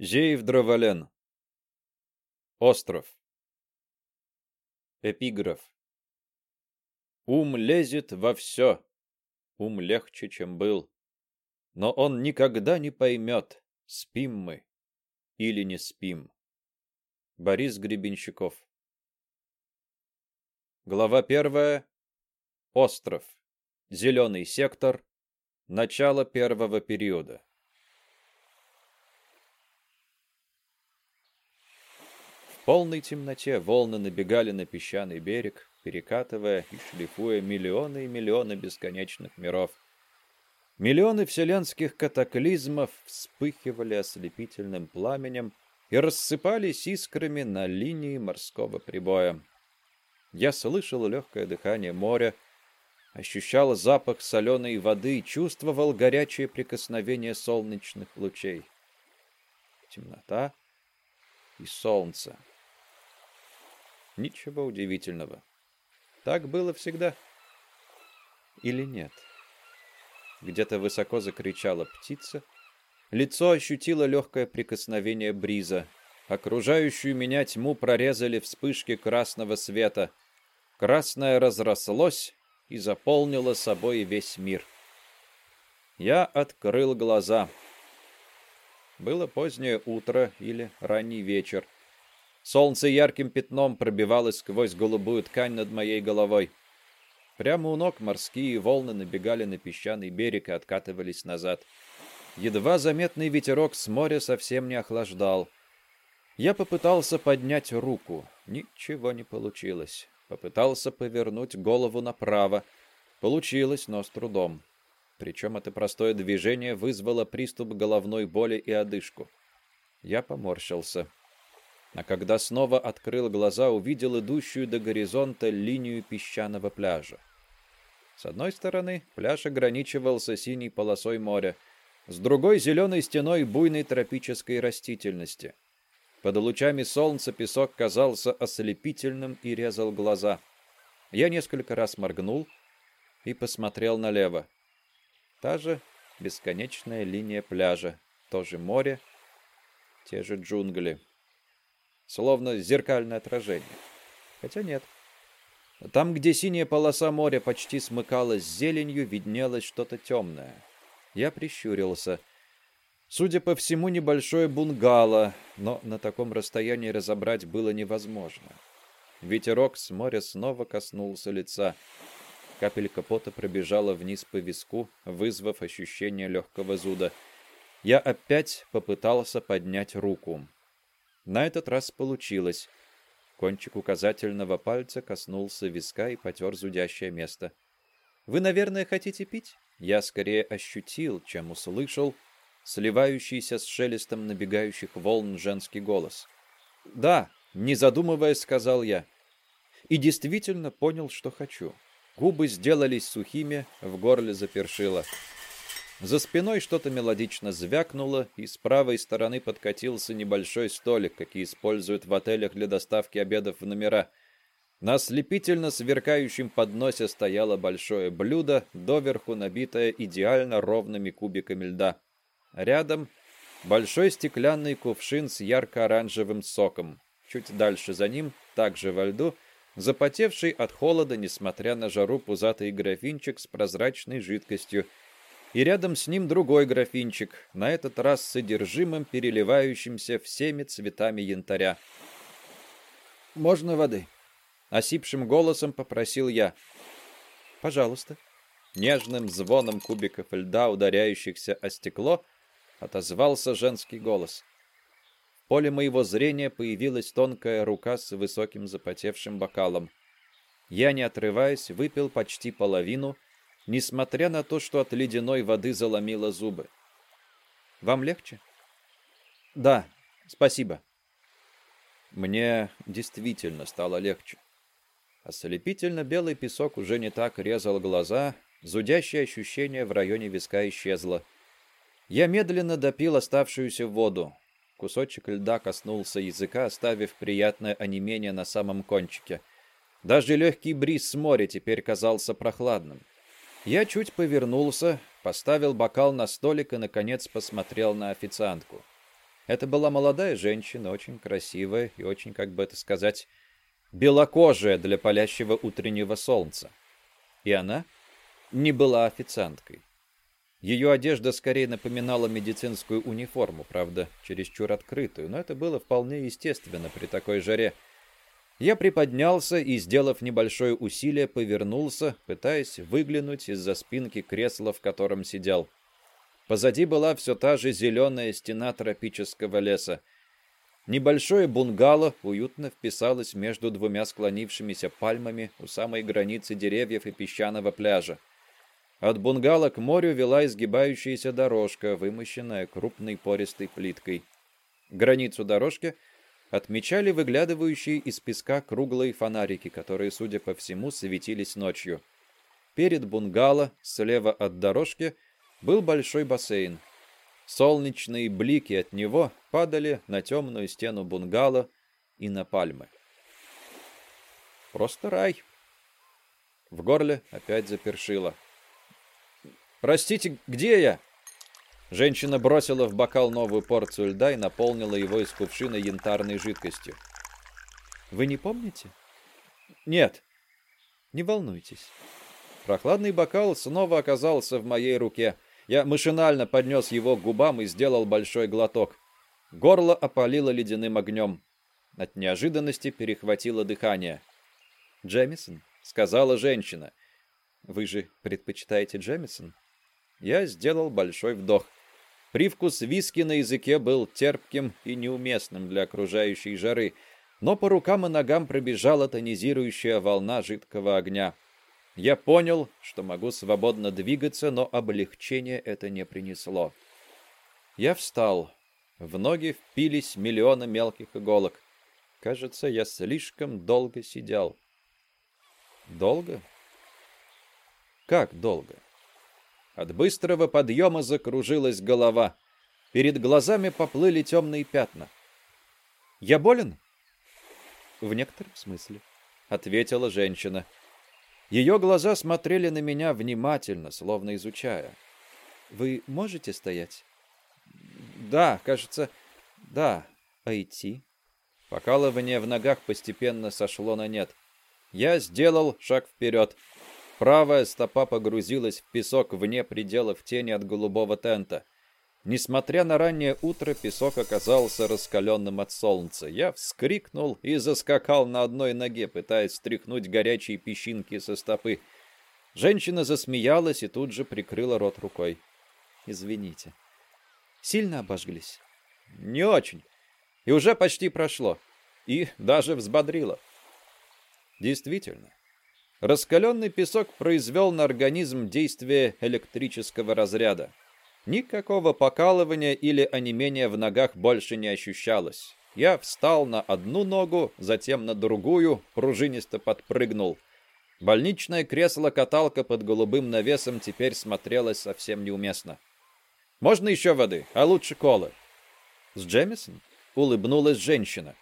Зеев Дроволен. Остров. Эпиграф. Ум лезет во все. Ум легче, чем был. Но он никогда не поймет, спим мы или не спим. Борис Гребенщиков. Глава первая. Остров. Зеленый сектор. Начало первого периода. Полной темноте волны набегали на песчаный берег, перекатывая и шлифуя миллионы и миллионы бесконечных миров. Миллионы вселенских катаклизмов вспыхивали ослепительным пламенем и рассыпались искрами на линии морского прибоя. Я слышал легкое дыхание моря, ощущал запах соленой воды и чувствовал горячее прикосновение солнечных лучей. Темнота и солнце. Ничего удивительного. Так было всегда. Или нет? Где-то высоко закричала птица. Лицо ощутило легкое прикосновение бриза. Окружающую меня тьму прорезали вспышки красного света. Красное разрослось и заполнило собой весь мир. Я открыл глаза. Было позднее утро или ранний вечер. Солнце ярким пятном пробивалось сквозь голубую ткань над моей головой. Прямо у ног морские волны набегали на песчаный берег и откатывались назад. Едва заметный ветерок с моря совсем не охлаждал. Я попытался поднять руку. Ничего не получилось. Попытался повернуть голову направо. Получилось, но с трудом. Причем это простое движение вызвало приступ головной боли и одышку. Я поморщился а когда снова открыл глаза, увидел идущую до горизонта линию песчаного пляжа. С одной стороны, пляж ограничивался синей полосой моря, с другой — зеленой стеной буйной тропической растительности. Под лучами солнца песок казался ослепительным и резал глаза. Я несколько раз моргнул и посмотрел налево. Та же бесконечная линия пляжа, то же море, те же джунгли словно зеркальное отражение. Хотя нет. Там, где синяя полоса моря почти смыкалась с зеленью, виднелось что-то темное. Я прищурился. Судя по всему, небольшое бунгало, но на таком расстоянии разобрать было невозможно. Ветерок с моря снова коснулся лица. Капелька пота пробежала вниз по виску, вызвав ощущение легкого зуда. Я опять попытался поднять руку. На этот раз получилось. Кончик указательного пальца коснулся виска и потер зудящее место. «Вы, наверное, хотите пить?» Я скорее ощутил, чем услышал, сливающийся с шелестом набегающих волн женский голос. «Да», — не задумываясь, сказал я. И действительно понял, что хочу. Губы сделались сухими, в горле запершило. За спиной что-то мелодично звякнуло, и с правой стороны подкатился небольшой столик, какие используют в отелях для доставки обедов в номера. На ослепительно сверкающем подносе стояло большое блюдо, доверху набитое идеально ровными кубиками льда. Рядом большой стеклянный кувшин с ярко-оранжевым соком. Чуть дальше за ним, также во льду, запотевший от холода, несмотря на жару, пузатый графинчик с прозрачной жидкостью – и рядом с ним другой графинчик, на этот раз с содержимым, переливающимся всеми цветами янтаря. «Можно воды?» — осипшим голосом попросил я. «Пожалуйста». Нежным звоном кубиков льда, ударяющихся о стекло, отозвался женский голос. В поле моего зрения появилась тонкая рука с высоким запотевшим бокалом. Я, не отрываясь, выпил почти половину — несмотря на то, что от ледяной воды заломило зубы. «Вам легче?» «Да, спасибо». Мне действительно стало легче. Ослепительно белый песок уже не так резал глаза, зудящее ощущение в районе виска исчезло. Я медленно допил оставшуюся воду. Кусочек льда коснулся языка, оставив приятное онемение на самом кончике. Даже легкий бриз с моря теперь казался прохладным. Я чуть повернулся, поставил бокал на столик и, наконец, посмотрел на официантку. Это была молодая женщина, очень красивая и очень, как бы это сказать, белокожая для палящего утреннего солнца. И она не была официанткой. Ее одежда скорее напоминала медицинскую униформу, правда, чересчур открытую, но это было вполне естественно при такой жаре. Я приподнялся и, сделав небольшое усилие, повернулся, пытаясь выглянуть из-за спинки кресла, в котором сидел. Позади была все та же зеленая стена тропического леса. Небольшое бунгало уютно вписалось между двумя склонившимися пальмами у самой границы деревьев и песчаного пляжа. От бунгало к морю вела изгибающаяся дорожка, вымощенная крупной пористой плиткой. Границу дорожки отмечали выглядывающие из песка круглые фонарики, которые, судя по всему, светились ночью. Перед бунгало, слева от дорожки, был большой бассейн. Солнечные блики от него падали на темную стену бунгало и на пальмы. Просто рай. В горле опять запершило. «Простите, где я?» Женщина бросила в бокал новую порцию льда и наполнила его из кувшина янтарной жидкостью. «Вы не помните?» «Нет». «Не волнуйтесь». Прохладный бокал снова оказался в моей руке — я машинально поднес его к губам и сделал большой глоток. Горло опалило ледяным огнем. От неожиданности перехватило дыхание. «Джемисон», — сказала женщина. «Вы же предпочитаете Джемисон?» Я сделал большой вдох. Привкус виски на языке был терпким и неуместным для окружающей жары, но по рукам и ногам пробежала тонизирующая волна жидкого огня. Я понял, что могу свободно двигаться, но облегчения это не принесло. Я встал. В ноги впились миллионы мелких иголок. Кажется, я слишком долго сидел. Долго? Как долго? От быстрого подъема закружилась голова. Перед глазами поплыли темные пятна. «Я болен?» «В некотором смысле», — ответила женщина. Ее глаза смотрели на меня внимательно, словно изучая. «Вы можете стоять?» «Да, кажется, да. А идти?» Покалывание в ногах постепенно сошло на нет. Я сделал шаг вперед. Правая стопа погрузилась в песок вне пределов тени от голубого тента. Несмотря на раннее утро, песок оказался раскаленным от солнца. Я вскрикнул и заскакал на одной ноге, пытаясь стряхнуть горячие песчинки со стопы. Женщина засмеялась и тут же прикрыла рот рукой. «Извините. Сильно обожглись?» «Не очень. И уже почти прошло. И даже взбодрило». Действительно. Раскаленный песок произвел на организм действие электрического разряда. Никакого покалывания или онемения в ногах больше не ощущалось. Я встал на одну ногу, затем на другую, пружинисто подпрыгнул. Больничное кресло-каталка под голубым навесом теперь смотрелось совсем неуместно. «Можно еще воды, а лучше колы?» «С Джемисон?» — улыбнулась женщина.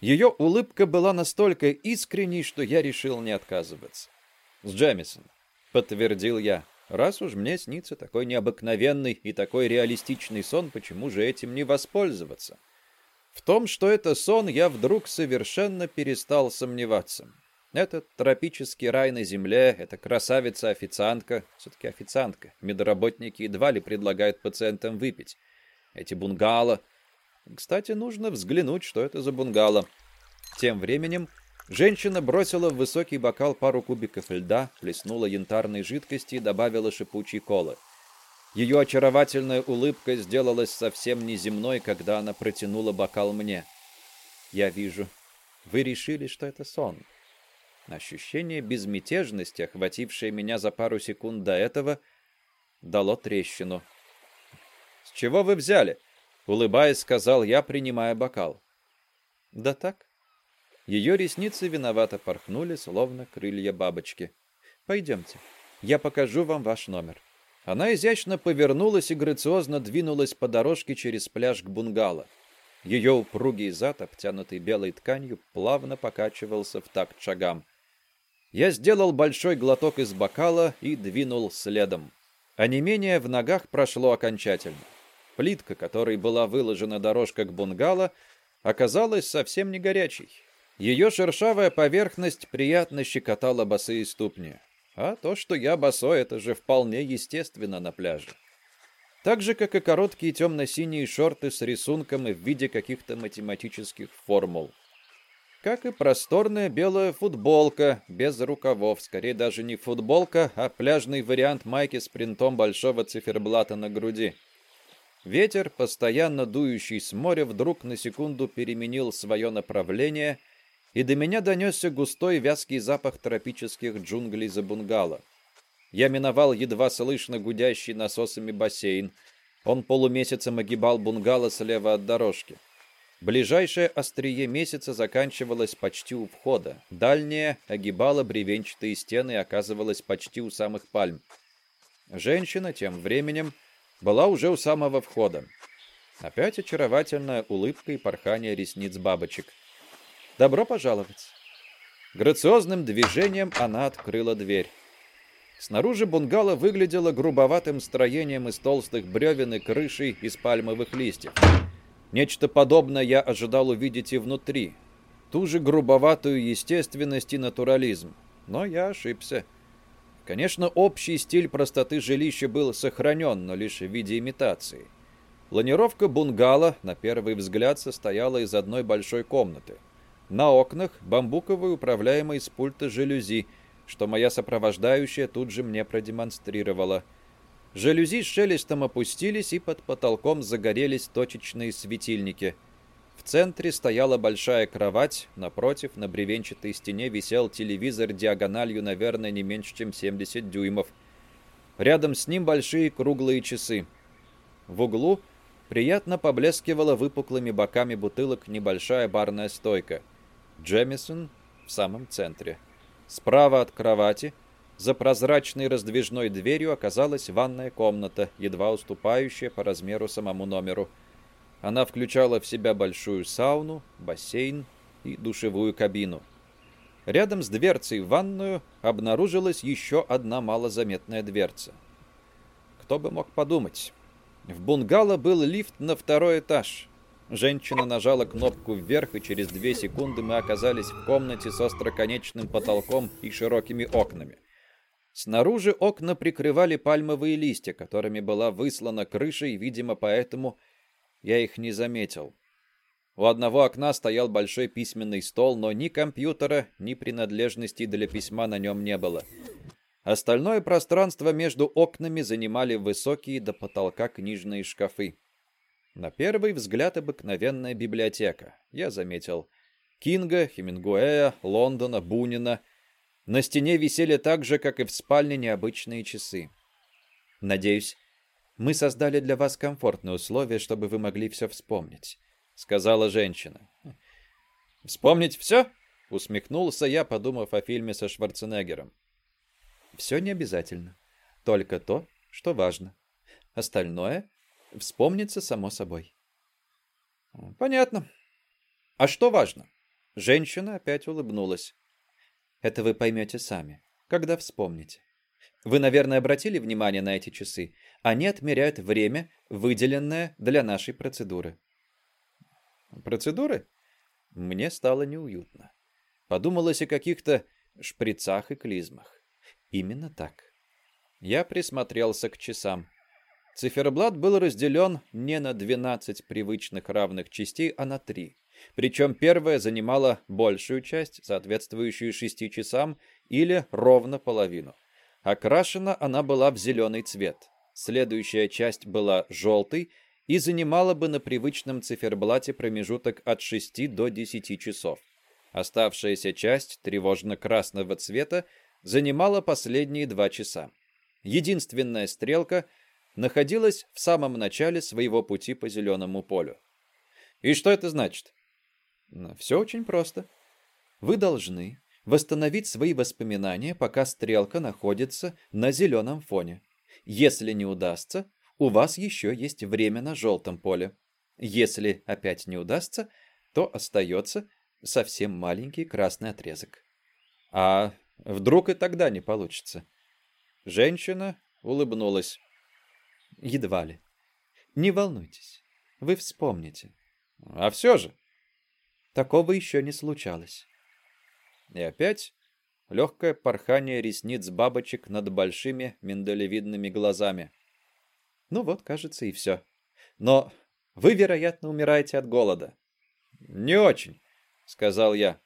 Ее улыбка была настолько искренней, что я решил не отказываться. «С Джемисон», — подтвердил я. Раз уж мне снится такой необыкновенный и такой реалистичный сон, почему же этим не воспользоваться? В том, что это сон, я вдруг совершенно перестал сомневаться. Этот тропический рай на земле, эта красавица-официантка, все-таки официантка, медработники едва ли предлагают пациентам выпить. Эти бунгало. Кстати, нужно взглянуть, что это за бунгало. Тем временем Женщина бросила в высокий бокал пару кубиков льда, плеснула янтарной жидкости и добавила шипучей колы. Ее очаровательная улыбка сделалась совсем неземной, когда она протянула бокал мне. «Я вижу, вы решили, что это сон». Ощущение безмятежности, охватившее меня за пару секунд до этого, дало трещину. «С чего вы взяли?» — улыбаясь, сказал я, принимая бокал. «Да так. Ее ресницы виновато порхнули, словно крылья бабочки. «Пойдемте, я покажу вам ваш номер». Она изящно повернулась и грациозно двинулась по дорожке через пляж к бунгало. Ее упругий зад, обтянутый белой тканью, плавно покачивался в такт шагам. Я сделал большой глоток из бокала и двинул следом. А не менее в ногах прошло окончательно. Плитка, которой была выложена дорожка к бунгало, оказалась совсем не горячей. Ее шершавая поверхность приятно щекотала босые ступни. А то, что я босой, это же вполне естественно на пляже. Так же, как и короткие темно-синие шорты с рисунком и в виде каких-то математических формул. Как и просторная белая футболка, без рукавов. Скорее даже не футболка, а пляжный вариант майки с принтом большого циферблата на груди. Ветер, постоянно дующий с моря, вдруг на секунду переменил свое направление, и до меня донесся густой вязкий запах тропических джунглей за бунгало. Я миновал едва слышно гудящий насосами бассейн. Он полумесяцем огибал бунгало слева от дорожки. Ближайшее острие месяца заканчивалось почти у входа. Дальнее огибало бревенчатые стены и оказывалось почти у самых пальм. Женщина тем временем была уже у самого входа. Опять очаровательная улыбка и порхание ресниц бабочек. «Добро пожаловать!» Грациозным движением она открыла дверь. Снаружи бунгало выглядело грубоватым строением из толстых бревен и крышей из пальмовых листьев. Нечто подобное я ожидал увидеть и внутри. Ту же грубоватую естественность и натурализм. Но я ошибся. Конечно, общий стиль простоты жилища был сохранен, но лишь в виде имитации. Планировка бунгало, на первый взгляд, состояла из одной большой комнаты. На окнах бамбуковые управляемые с пульта жалюзи, что моя сопровождающая тут же мне продемонстрировала. Жалюзи с шелестом опустились, и под потолком загорелись точечные светильники – в центре стояла большая кровать, напротив, на бревенчатой стене висел телевизор диагональю, наверное, не меньше, чем 70 дюймов. Рядом с ним большие круглые часы. В углу приятно поблескивала выпуклыми боками бутылок небольшая барная стойка. Джемисон в самом центре. Справа от кровати, за прозрачной раздвижной дверью, оказалась ванная комната, едва уступающая по размеру самому номеру. Она включала в себя большую сауну, бассейн и душевую кабину. Рядом с дверцей в ванную обнаружилась еще одна малозаметная дверца. Кто бы мог подумать. В бунгало был лифт на второй этаж. Женщина нажала кнопку вверх, и через две секунды мы оказались в комнате с остроконечным потолком и широкими окнами. Снаружи окна прикрывали пальмовые листья, которыми была выслана крыша, и, видимо, поэтому я их не заметил. У одного окна стоял большой письменный стол, но ни компьютера, ни принадлежностей для письма на нем не было. Остальное пространство между окнами занимали высокие до потолка книжные шкафы. На первый взгляд обыкновенная библиотека. Я заметил Кинга, Хемингуэя, Лондона, Бунина. На стене висели так же, как и в спальне, необычные часы. Надеюсь, мы создали для вас комфортные условия, чтобы вы могли все вспомнить», — сказала женщина. «Вспомнить все?» — усмехнулся я, подумав о фильме со Шварценеггером. «Все не обязательно. Только то, что важно. Остальное вспомнится само собой». «Понятно. А что важно?» Женщина опять улыбнулась. «Это вы поймете сами, когда вспомните. Вы, наверное, обратили внимание на эти часы. Они отмеряют время, выделенное для нашей процедуры. Процедуры? Мне стало неуютно. Подумалось о каких-то шприцах и клизмах. Именно так. Я присмотрелся к часам. Циферблат был разделен не на 12 привычных равных частей, а на 3. Причем первая занимала большую часть, соответствующую 6 часам, или ровно половину. Окрашена она была в зеленый цвет. Следующая часть была желтой и занимала бы на привычном циферблате промежуток от 6 до 10 часов. Оставшаяся часть тревожно-красного цвета занимала последние два часа. Единственная стрелка находилась в самом начале своего пути по зеленому полю. И что это значит? Все очень просто. Вы должны восстановить свои воспоминания, пока стрелка находится на зеленом фоне. Если не удастся, у вас еще есть время на желтом поле. Если опять не удастся, то остается совсем маленький красный отрезок. А вдруг и тогда не получится? Женщина улыбнулась. Едва ли. Не волнуйтесь, вы вспомните. А все же? Такого еще не случалось. И опять легкое порхание ресниц бабочек над большими миндалевидными глазами. Ну вот, кажется, и все. Но вы, вероятно, умираете от голода. Не очень, сказал я.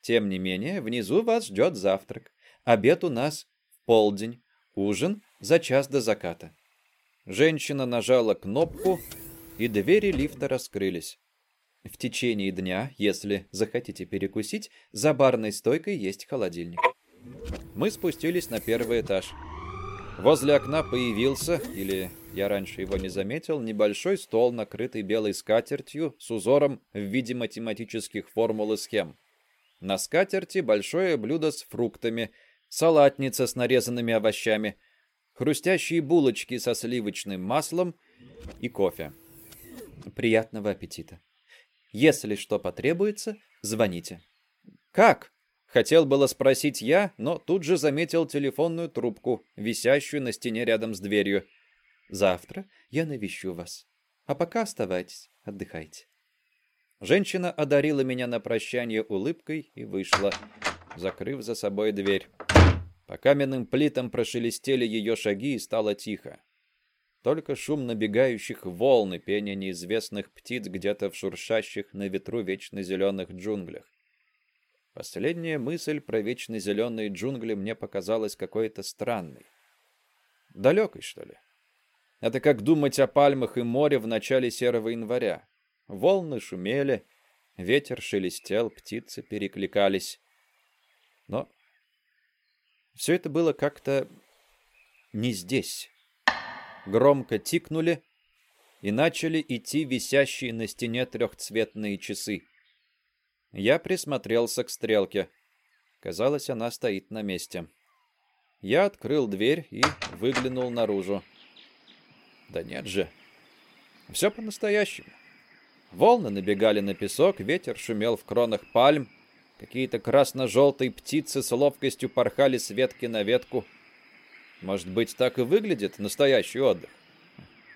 Тем не менее, внизу вас ждет завтрак. Обед у нас в полдень, ужин за час до заката. Женщина нажала кнопку, и двери лифта раскрылись. В течение дня, если захотите перекусить, за барной стойкой есть холодильник. Мы спустились на первый этаж. Возле окна появился, или я раньше его не заметил, небольшой стол, накрытый белой скатертью с узором в виде математических формул и схем. На скатерти большое блюдо с фруктами, салатница с нарезанными овощами, хрустящие булочки со сливочным маслом и кофе. Приятного аппетита. Если что потребуется, звоните. Как? Хотел было спросить я, но тут же заметил телефонную трубку, висящую на стене рядом с дверью. Завтра я навещу вас. А пока оставайтесь, отдыхайте. Женщина одарила меня на прощание улыбкой и вышла, закрыв за собой дверь. По каменным плитам прошелестели ее шаги и стало тихо. Только шум набегающих волн и пение неизвестных птиц где-то в шуршащих на ветру вечно зеленых джунглях. Последняя мысль про вечно зеленые джунгли мне показалась какой-то странной. Далекой, что ли? Это как думать о пальмах и море в начале серого января. Волны шумели, ветер шелестел, птицы перекликались. Но все это было как-то не здесь громко тикнули и начали идти висящие на стене трехцветные часы. Я присмотрелся к стрелке. Казалось, она стоит на месте. Я открыл дверь и выглянул наружу. Да нет же. Все по-настоящему. Волны набегали на песок, ветер шумел в кронах пальм, какие-то красно-желтые птицы с ловкостью порхали с ветки на ветку. Может быть, так и выглядит настоящий отдых.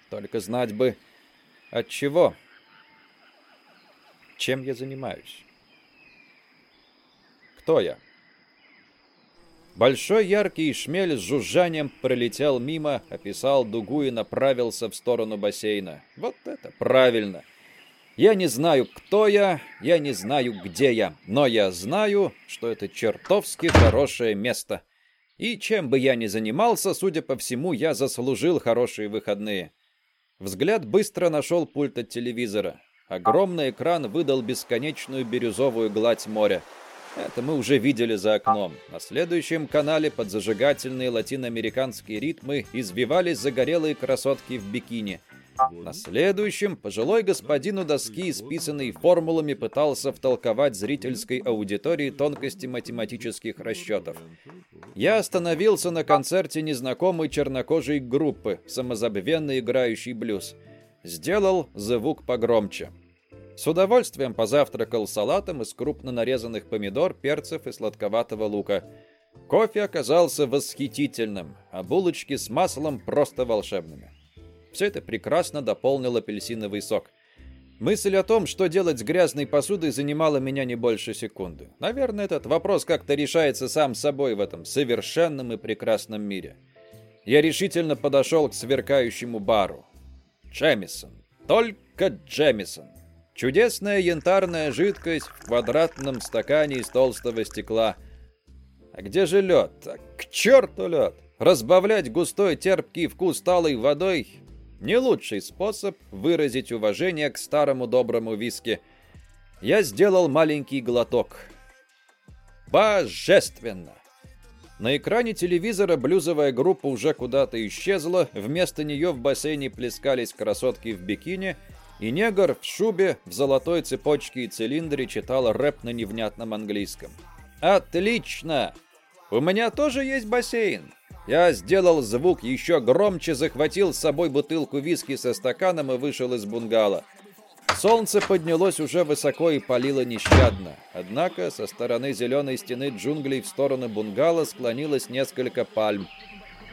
Только знать бы, от чего. Чем я занимаюсь? Кто я? Большой яркий шмель с жужжанием пролетел мимо, описал дугу и направился в сторону бассейна. Вот это правильно. Я не знаю, кто я, я не знаю, где я, но я знаю, что это чертовски хорошее место. И чем бы я ни занимался, судя по всему, я заслужил хорошие выходные. Взгляд быстро нашел пульт от телевизора. Огромный экран выдал бесконечную бирюзовую гладь моря. Это мы уже видели за окном. На следующем канале под зажигательные латиноамериканские ритмы извивались загорелые красотки в бикини. На следующем пожилой господин у доски, исписанный формулами, пытался втолковать зрительской аудитории тонкости математических расчетов. Я остановился на концерте незнакомой чернокожей группы, самозабвенно играющей блюз. Сделал звук погромче. С удовольствием позавтракал салатом из крупно нарезанных помидор, перцев и сладковатого лука. Кофе оказался восхитительным, а булочки с маслом просто волшебными. Все это прекрасно дополнил апельсиновый сок. Мысль о том, что делать с грязной посудой, занимала меня не больше секунды. Наверное, этот вопрос как-то решается сам собой в этом совершенном и прекрасном мире. Я решительно подошел к сверкающему бару. Джемисон. Только Джемисон. Чудесная янтарная жидкость в квадратном стакане из толстого стекла. А где же лед? А к черту лед! Разбавлять густой терпкий вкус талой водой не лучший способ выразить уважение к старому доброму виски. Я сделал маленький глоток. Божественно! На экране телевизора блюзовая группа уже куда-то исчезла, вместо нее в бассейне плескались красотки в бикини, и негр в шубе, в золотой цепочке и цилиндре читал рэп на невнятном английском. «Отлично! У меня тоже есть бассейн. Я сделал звук еще громче, захватил с собой бутылку виски со стаканом и вышел из бунгало. Солнце поднялось уже высоко и палило нещадно. Однако со стороны зеленой стены джунглей в сторону бунгало склонилось несколько пальм.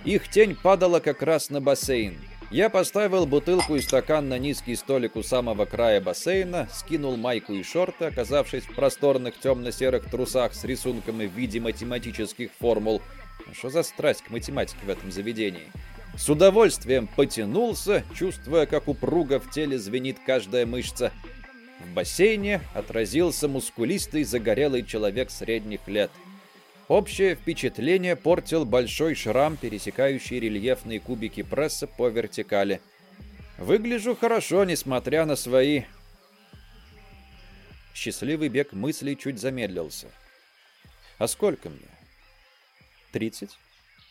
Их тень падала как раз на бассейн. Я поставил бутылку и стакан на низкий столик у самого края бассейна, скинул майку и шорты, оказавшись в просторных темно-серых трусах с рисунками в виде математических формул. Что за страсть к математике в этом заведении? С удовольствием потянулся, чувствуя, как упруго в теле звенит каждая мышца. В бассейне отразился мускулистый загорелый человек средних лет. Общее впечатление портил большой шрам, пересекающий рельефные кубики пресса по вертикали. Выгляжу хорошо, несмотря на свои... Счастливый бег мыслей чуть замедлился. А сколько мне? Тридцать?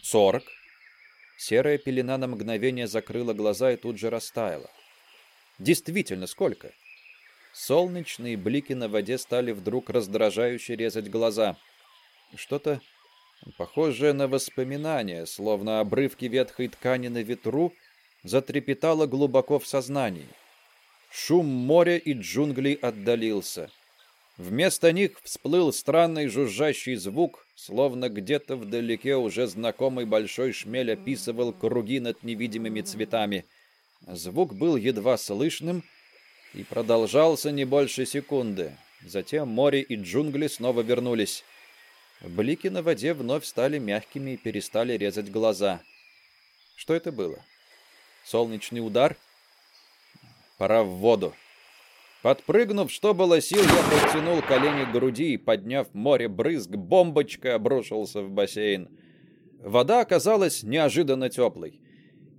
Сорок? Серая пелена на мгновение закрыла глаза и тут же растаяла. Действительно, сколько? Солнечные блики на воде стали вдруг раздражающе резать глаза. Что-то похожее на воспоминание, словно обрывки ветхой ткани на ветру, затрепетало глубоко в сознании. Шум моря и джунглей отдалился. Вместо них всплыл странный жужжащий звук, словно где-то вдалеке уже знакомый большой шмель описывал круги над невидимыми цветами. Звук был едва слышным и продолжался не больше секунды. Затем море и джунгли снова вернулись. Блики на воде вновь стали мягкими и перестали резать глаза. Что это было? Солнечный удар? Пора в воду. Подпрыгнув, что было сил, я подтянул колени к груди и, подняв море брызг, бомбочкой обрушился в бассейн. Вода оказалась неожиданно теплой.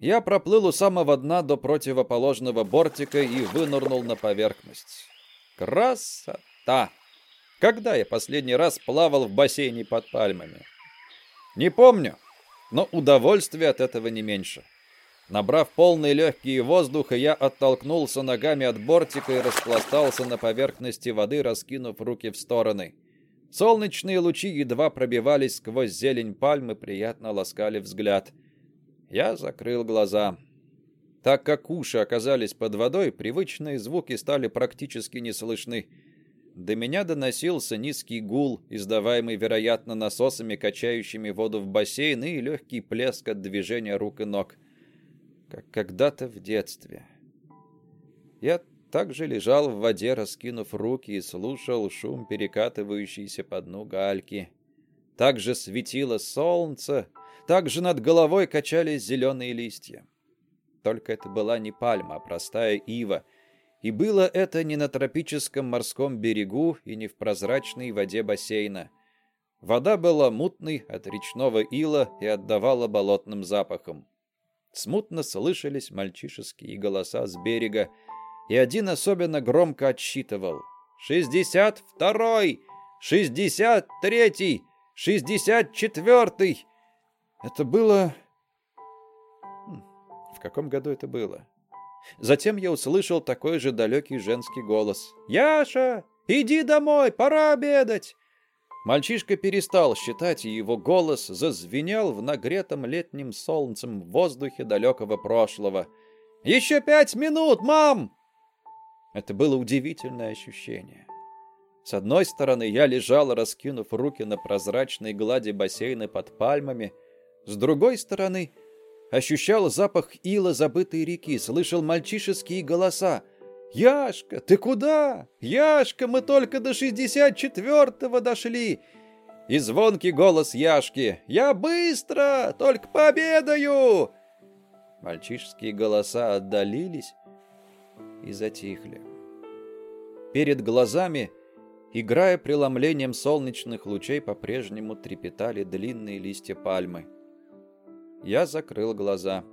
Я проплыл у самого дна до противоположного бортика и вынырнул на поверхность. Красота! Когда я последний раз плавал в бассейне под пальмами? Не помню, но удовольствие от этого не меньше. Набрав полные легкие воздуха, я оттолкнулся ногами от бортика и распластался на поверхности воды, раскинув руки в стороны. Солнечные лучи едва пробивались сквозь зелень пальмы, приятно ласкали взгляд. Я закрыл глаза. Так как уши оказались под водой, привычные звуки стали практически не слышны. До меня доносился низкий гул, издаваемый, вероятно, насосами, качающими воду в бассейн, и легкий плеск от движения рук и ног как когда-то в детстве. Я также лежал в воде, раскинув руки, и слушал шум перекатывающейся по дну гальки. Также светило солнце, также над головой качались зеленые листья. Только это была не пальма, а простая ива, и было это не на тропическом морском берегу и не в прозрачной воде бассейна. Вода была мутной от речного ила и отдавала болотным запахом. Смутно слышались мальчишеские голоса с берега, и один особенно громко отсчитывал. «Шестьдесят второй! Шестьдесят третий! Шестьдесят четвертый!» Это было... Хм, в каком году это было? Затем я услышал такой же далекий женский голос. «Яша, иди домой, пора обедать!» Мальчишка перестал считать, и его голос зазвенел в нагретом летним солнцем в воздухе далекого прошлого. «Еще пять минут, мам!» Это было удивительное ощущение. С одной стороны, я лежал, раскинув руки на прозрачной глади бассейна под пальмами. С другой стороны, ощущал запах ила забытой реки, слышал мальчишеские голоса — «Яшка, ты куда? Яшка, мы только до шестьдесят четвертого дошли!» И звонкий голос Яшки «Я быстро, только пообедаю!» Мальчишеские голоса отдалились и затихли. Перед глазами, играя преломлением солнечных лучей, по-прежнему трепетали длинные листья пальмы. Я закрыл глаза,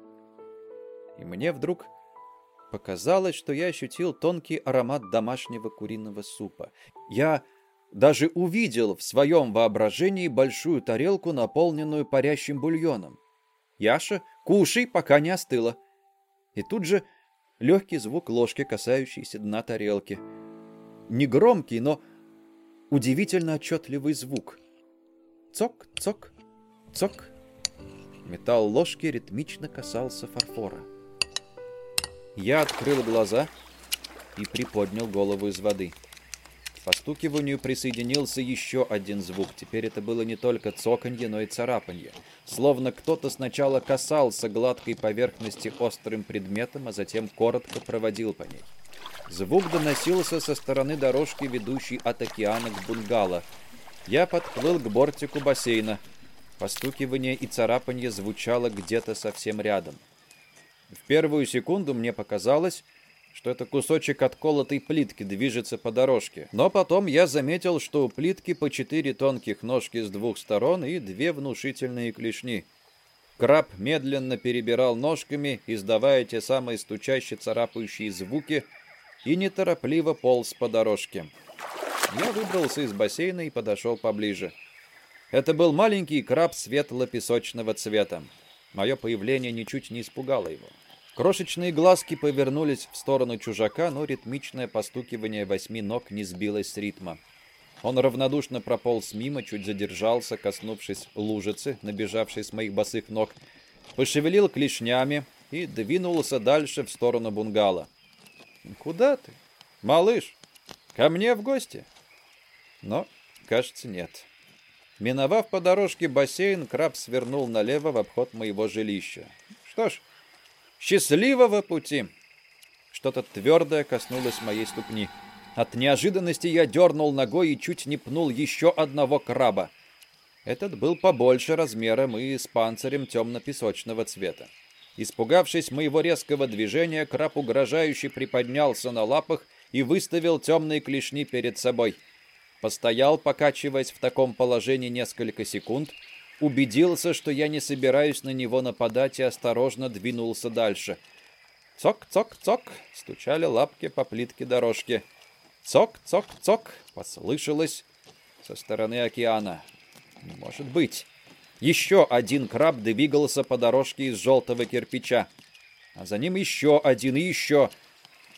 и мне вдруг Показалось, что я ощутил тонкий аромат домашнего куриного супа. Я даже увидел в своем воображении большую тарелку, наполненную парящим бульоном. «Яша, кушай, пока не остыло!» И тут же легкий звук ложки, касающийся дна тарелки. Негромкий, но удивительно отчетливый звук. Цок, цок, цок. Металл ложки ритмично касался фарфора. Я открыл глаза и приподнял голову из воды. постукиванию присоединился еще один звук. Теперь это было не только цоканье, но и царапанье. Словно кто-то сначала касался гладкой поверхности острым предметом, а затем коротко проводил по ней. Звук доносился со стороны дорожки, ведущей от океана к бунгало. Я подплыл к бортику бассейна. Постукивание и царапанье звучало где-то совсем рядом. Первую секунду мне показалось, что это кусочек отколотой плитки движется по дорожке. Но потом я заметил, что у плитки по четыре тонких ножки с двух сторон и две внушительные клешни. Краб медленно перебирал ножками, издавая те самые стучащие царапающие звуки, и неторопливо полз по дорожке. Я выбрался из бассейна и подошел поближе. Это был маленький краб светло-песочного цвета. Мое появление ничуть не испугало его. Крошечные глазки повернулись в сторону чужака, но ритмичное постукивание восьми ног не сбилось с ритма. Он равнодушно прополз мимо, чуть задержался, коснувшись лужицы, набежавшей с моих босых ног, пошевелил клешнями и двинулся дальше в сторону бунгало. «Куда ты? Малыш, ко мне в гости?» Но, кажется, нет. Миновав по дорожке бассейн, краб свернул налево в обход моего жилища. Что ж, Счастливого пути!» Что-то твердое коснулось моей ступни. От неожиданности я дернул ногой и чуть не пнул еще одного краба. Этот был побольше размером и с панцирем темно-песочного цвета. Испугавшись моего резкого движения, краб угрожающе приподнялся на лапах и выставил темные клешни перед собой. Постоял, покачиваясь в таком положении несколько секунд, убедился, что я не собираюсь на него нападать и осторожно двинулся дальше. Цок-цок-цок стучали лапки по плитке дорожки. Цок-цок-цок послышалось со стороны океана. Не может быть. Еще один краб двигался по дорожке из желтого кирпича. А за ним еще один и еще.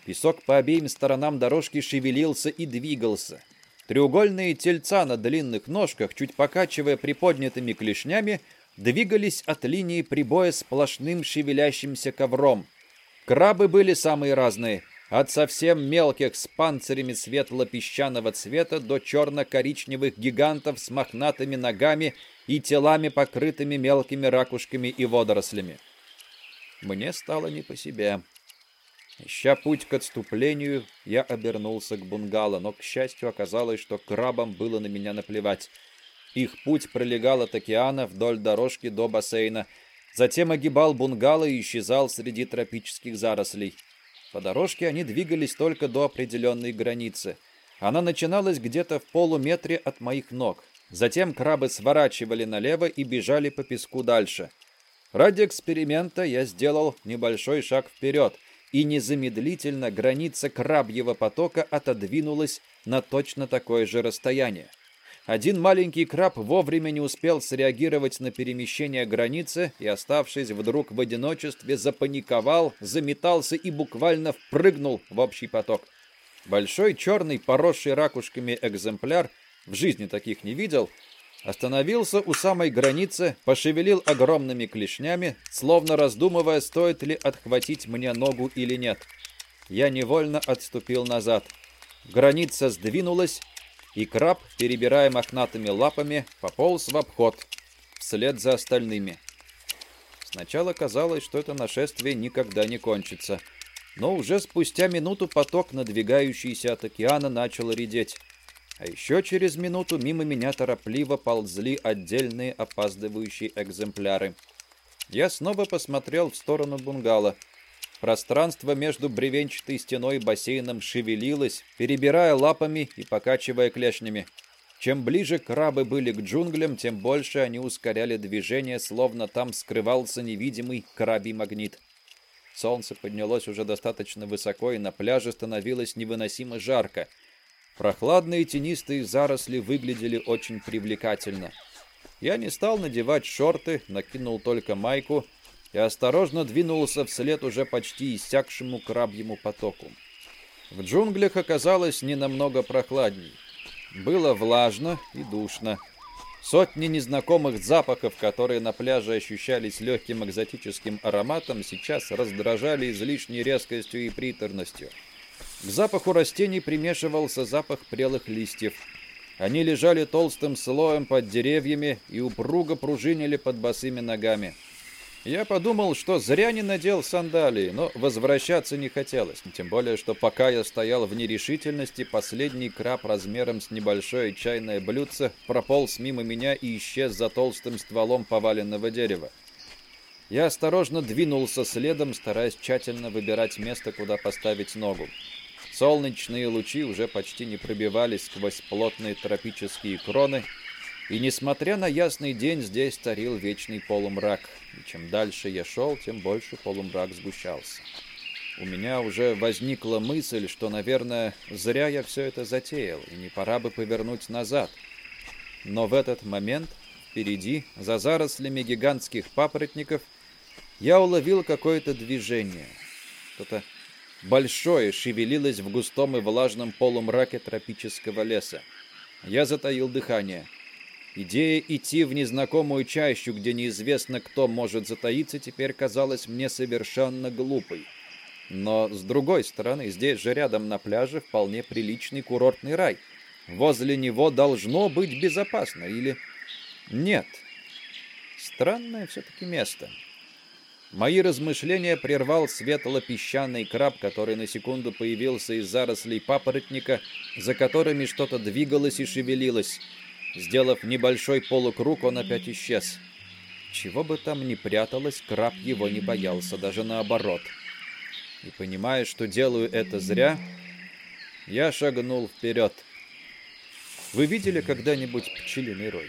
Песок по обеим сторонам дорожки шевелился и двигался. Треугольные тельца на длинных ножках, чуть покачивая приподнятыми клешнями, двигались от линии прибоя сплошным шевелящимся ковром. Крабы были самые разные, от совсем мелких с панцирями светло-песчаного цвета до черно-коричневых гигантов с мохнатыми ногами и телами, покрытыми мелкими ракушками и водорослями. Мне стало не по себе. Ища путь к отступлению, я обернулся к бунгало, но, к счастью, оказалось, что крабам было на меня наплевать. Их путь пролегал от океана вдоль дорожки до бассейна, затем огибал бунгало и исчезал среди тропических зарослей. По дорожке они двигались только до определенной границы. Она начиналась где-то в полуметре от моих ног. Затем крабы сворачивали налево и бежали по песку дальше. Ради эксперимента я сделал небольшой шаг вперед — и незамедлительно граница крабьего потока отодвинулась на точно такое же расстояние. Один маленький краб вовремя не успел среагировать на перемещение границы и, оставшись вдруг в одиночестве, запаниковал, заметался и буквально впрыгнул в общий поток. Большой черный, поросший ракушками экземпляр, в жизни таких не видел, Остановился у самой границы, пошевелил огромными клешнями, словно раздумывая, стоит ли отхватить мне ногу или нет. Я невольно отступил назад. Граница сдвинулась, и краб, перебирая мохнатыми лапами, пополз в обход, вслед за остальными. Сначала казалось, что это нашествие никогда не кончится. Но уже спустя минуту поток, надвигающийся от океана, начал редеть. А еще через минуту мимо меня торопливо ползли отдельные опаздывающие экземпляры. Я снова посмотрел в сторону бунгало. Пространство между бревенчатой стеной и бассейном шевелилось, перебирая лапами и покачивая клешнями. Чем ближе крабы были к джунглям, тем больше они ускоряли движение, словно там скрывался невидимый крабий магнит. Солнце поднялось уже достаточно высоко, и на пляже становилось невыносимо жарко — Прохладные тенистые заросли выглядели очень привлекательно. Я не стал надевать шорты, накинул только майку и осторожно двинулся вслед уже почти иссякшему крабьему потоку. В джунглях оказалось не намного прохладней. Было влажно и душно. Сотни незнакомых запахов, которые на пляже ощущались легким экзотическим ароматом, сейчас раздражали излишней резкостью и приторностью. К запаху растений примешивался запах прелых листьев. Они лежали толстым слоем под деревьями и упруго пружинили под босыми ногами. Я подумал, что зря не надел сандалии, но возвращаться не хотелось. Тем более, что пока я стоял в нерешительности, последний краб размером с небольшое чайное блюдце прополз мимо меня и исчез за толстым стволом поваленного дерева. Я осторожно двинулся следом, стараясь тщательно выбирать место, куда поставить ногу. Солнечные лучи уже почти не пробивались сквозь плотные тропические кроны, и, несмотря на ясный день, здесь царил вечный полумрак. И чем дальше я шел, тем больше полумрак сгущался. У меня уже возникла мысль, что, наверное, зря я все это затеял, и не пора бы повернуть назад. Но в этот момент впереди, за зарослями гигантских папоротников, я уловил какое-то движение. Что-то большое шевелилось в густом и влажном полумраке тропического леса. Я затаил дыхание. Идея идти в незнакомую чащу, где неизвестно кто может затаиться, теперь казалась мне совершенно глупой. Но, с другой стороны, здесь же рядом на пляже вполне приличный курортный рай. Возле него должно быть безопасно, или... Нет. Странное все-таки место. Мои размышления прервал светло-песчаный краб, который на секунду появился из зарослей папоротника, за которыми что-то двигалось и шевелилось. Сделав небольшой полукруг, он опять исчез. Чего бы там ни пряталось, краб его не боялся, даже наоборот. И понимая, что делаю это зря, я шагнул вперед. Вы видели когда-нибудь пчелиный рой?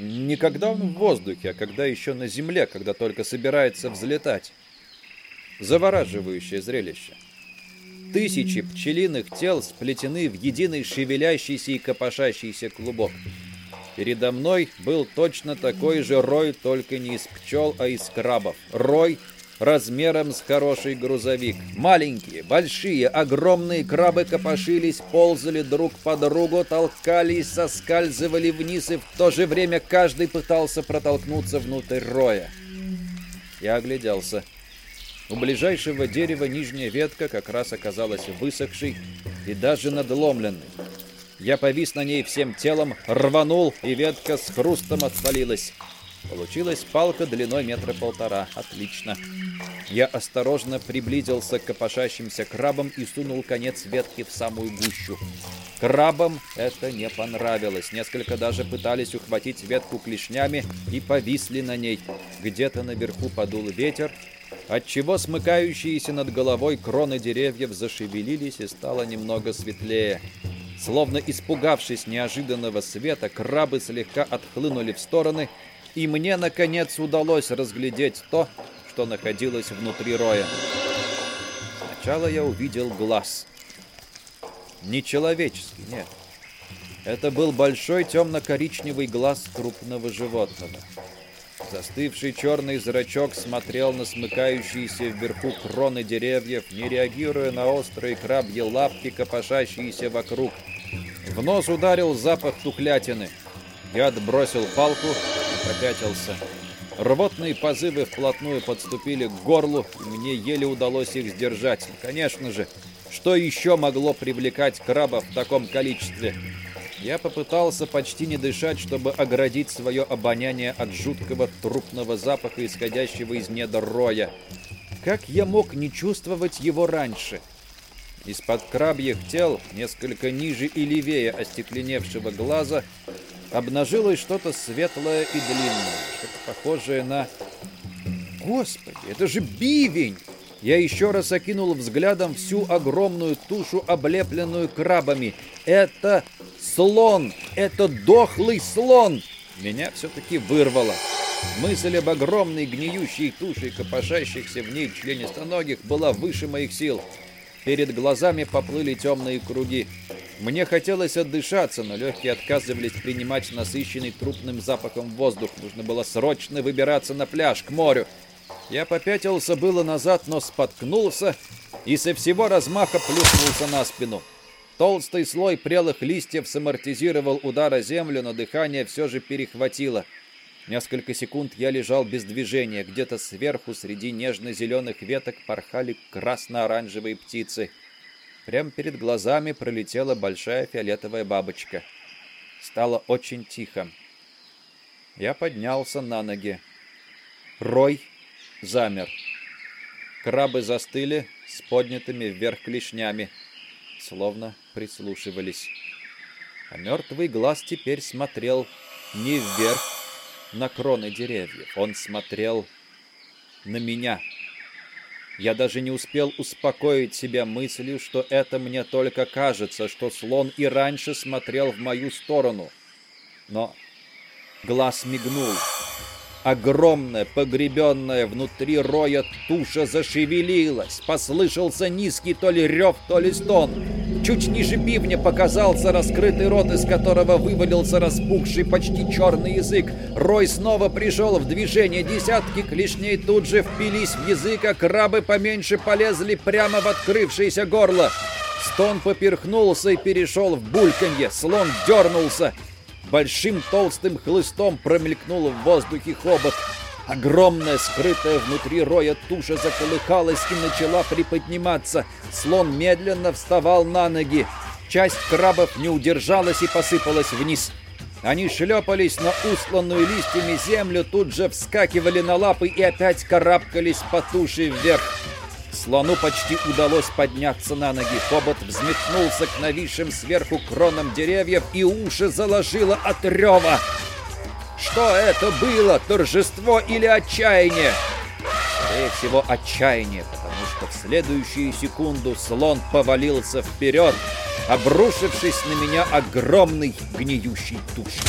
Не когда он в воздухе, а когда еще на земле, когда только собирается взлетать. Завораживающее зрелище. Тысячи пчелиных тел сплетены в единый шевелящийся и копошащийся клубок. Передо мной был точно такой же рой, только не из пчел, а из крабов. Рой размером с хороший грузовик. Маленькие, большие, огромные крабы копошились, ползали друг по другу, толкались, соскальзывали вниз, и в то же время каждый пытался протолкнуться внутрь роя. Я огляделся. У ближайшего дерева нижняя ветка как раз оказалась высохшей и даже надломленной. Я повис на ней всем телом, рванул, и ветка с хрустом отвалилась. Получилась палка длиной метра полтора. Отлично. Я осторожно приблизился к копошащимся крабам и сунул конец ветки в самую гущу. Крабам это не понравилось. Несколько даже пытались ухватить ветку клешнями и повисли на ней. Где-то наверху подул ветер, отчего смыкающиеся над головой кроны деревьев зашевелились и стало немного светлее. Словно испугавшись неожиданного света, крабы слегка отхлынули в стороны, и мне, наконец, удалось разглядеть то, что находилось внутри роя. Сначала я увидел глаз. Не человеческий, нет. Это был большой темно-коричневый глаз крупного животного. Застывший черный зрачок смотрел на смыкающиеся вверху кроны деревьев, не реагируя на острые крабьи лапки, копошащиеся вокруг. В нос ударил запах тухлятины. Я отбросил палку и попятился. Рвотные позывы вплотную подступили к горлу, и мне еле удалось их сдержать. Конечно же, что еще могло привлекать краба в таком количестве? Я попытался почти не дышать, чтобы оградить свое обоняние от жуткого трупного запаха, исходящего из недр роя. Как я мог не чувствовать его раньше? Из-под крабьих тел, несколько ниже и левее остекленевшего глаза, обнажилось что-то светлое и длинное, что-то похожее на... Господи, это же бивень! Я еще раз окинул взглядом всю огромную тушу, облепленную крабами. Это слон! Это дохлый слон! Меня все-таки вырвало. Мысль об огромной гниющей туше, копошащихся в ней членистоногих, была выше моих сил. Перед глазами поплыли темные круги. Мне хотелось отдышаться, но легкие отказывались принимать насыщенный трупным запахом воздух. Нужно было срочно выбираться на пляж, к морю. Я попятился было назад, но споткнулся и со всего размаха плюхнулся на спину. Толстый слой прелых листьев самортизировал удар о землю, но дыхание все же перехватило. Несколько секунд я лежал без движения. Где-то сверху, среди нежно-зеленых веток, порхали красно-оранжевые птицы. Прямо перед глазами пролетела большая фиолетовая бабочка. Стало очень тихо. Я поднялся на ноги. Рой замер. Крабы застыли с поднятыми вверх клешнями, словно прислушивались. А мертвый глаз теперь смотрел не вверх на кроны деревьев. Он смотрел на меня. Я даже не успел успокоить себя мыслью, что это мне только кажется, что слон и раньше смотрел в мою сторону. Но глаз мигнул. Огромная, погребенная внутри роя туша зашевелилась. Послышался низкий то ли рев, то ли стон. Чуть ниже бивня показался раскрытый рот, из которого вывалился распухший почти черный язык. Рой снова пришел в движение. Десятки клешней тут же впились в язык, а крабы поменьше полезли прямо в открывшееся горло. Стон поперхнулся и перешел в бульканье. Слон дернулся. Большим толстым хлыстом промелькнул в воздухе хобот. Огромная, скрытая внутри роя туша заколыхалась и начала приподниматься. Слон медленно вставал на ноги. Часть крабов не удержалась и посыпалась вниз. Они шлепались на устланную листьями землю, тут же вскакивали на лапы и опять карабкались по туше вверх. Слону почти удалось подняться на ноги. Хобот взметнулся к нависшим сверху кронам деревьев и уши заложило от рева. Что это было? Торжество или отчаяние? Скорее всего, отчаяние, потому что в следующую секунду слон повалился вперед, обрушившись на меня огромной гниющей тушей.